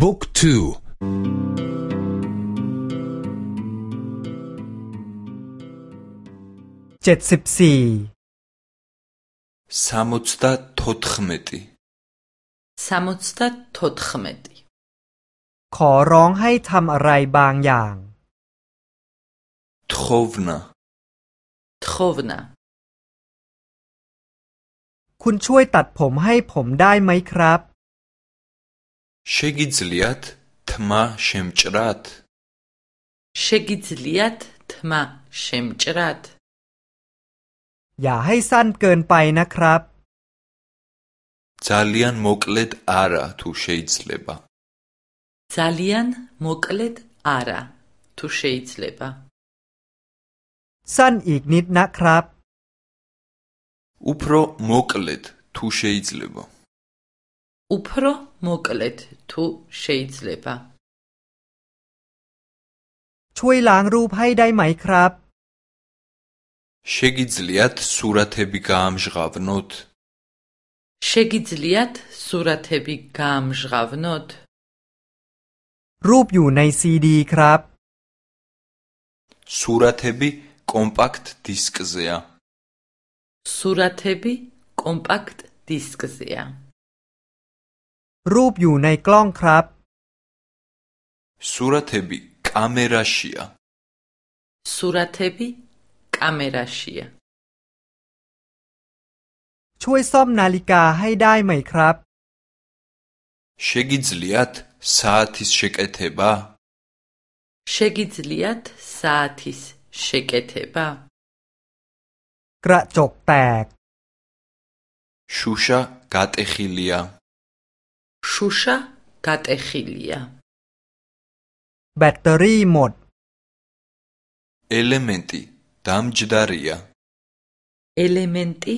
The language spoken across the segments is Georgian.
บุ๊กทูเจ็ดสิบสี่สามสิบทดขมิติสามสิบทดขมิติขอร้องให้ทำอะไรบางอย่างทโวนาทโวนาคุณช่วยตัดผมให้ผมได้ไหมครับ შეგიძლიათ თმა შემჭრათ შეგიძლიათ თმა შემჭრათ อย่าให้สั้นเกินไปนะครับ ძალიან მოკლედ არა თუ შეიძლება ძალიან მოკლედ არა თუ შეიძლება สั้นอีกนิดนะครับ უფრო მოკლედ თუ შეიძლება უფრო მოკლედ თუ შეიძლება ช่วยล้างรูปให้ได้ไหมครับ შეგიძლიათ სურათები გაამჟღავნოთ შეგიძლიათ სურათები გაამჟღავნოთ รูปอยู่ในซีดีครับ სურათები კომპაქტ დისკზეა სურათები კომპაქტ დისკზეა รูปอยู่ในกล้องครับ სურათები კამერაშია სურათები კამერაშია ช่วยซ่อมนาฬิกาให้ได้ไหมครับ შეგიძლიათ საათის შეკეთება შეგიძლიათ საათის შეკეთება กระจกแตก შუშა გატეხილია შუშა გატეხილია แบตเตอรี่หมด ელემენტი დამჯდარია ელემენტი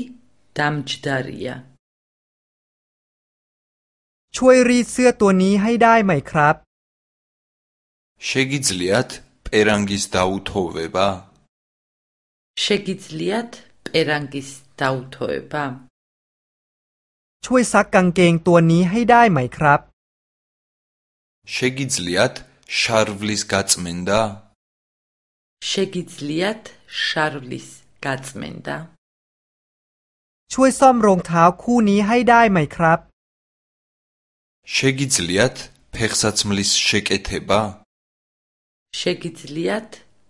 დამჯდარია ช่วยรีดเสื้อตัวนี้ให้ได้ไหมครับ შეგიძლიათ პერანგის დაუთოვება შეგიძლიათ პერანგის დაუთოება ช่วยซักกางเกงตัวนี้ให้ได้ไหมครับ შეგიძლიათ შარვლის გაწმენდა შეგიძლიათ შარვლის გაწმენდა ช่วยซ่อมรองเท้าคู่นี้ให้ได้ไหมครับ შეგიძლიათ ფეხსაცმლის შეკეთება შეგიძლიათ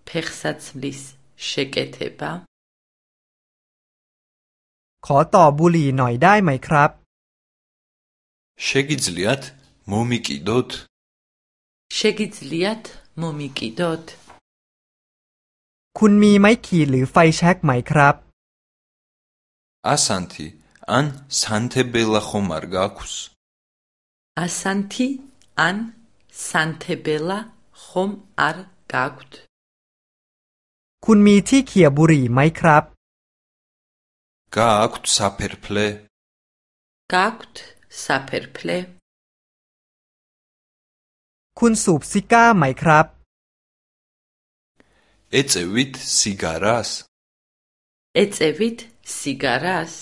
ფეხსაცმლის შეკეთება ขอต่อบุหรี่หน่อยได้ไหมครับ შეგიძლიათ მომიკიდოთ შეგიძლიათ მომიკიდოთ คุณมีไม้ขีดหรือไฟแช็กไหมครับ ასანთი ან სანთებელა ხომ არ გაქვს ასანთი ან სანთებელა ხომ არ გაქვთ คุณมีที่เขี่ยบุหรี่ไหมครับ გააქვთ საფერფლე გაქვთ საფერფლე คุณสูบซิก้าไหมครับ ეწევით სიგარას ეწევით სიგარას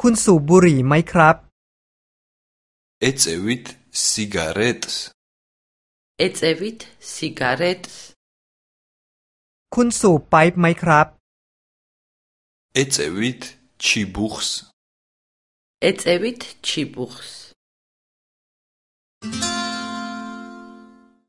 คุณสูบบุหรี่ไหมครับ ეწევით სიგარეტს ეწევით სიგარეტს คุณสูบไปป์ไหมครับ ეწევით ჩიბუხს ეწევით ჩიბუხს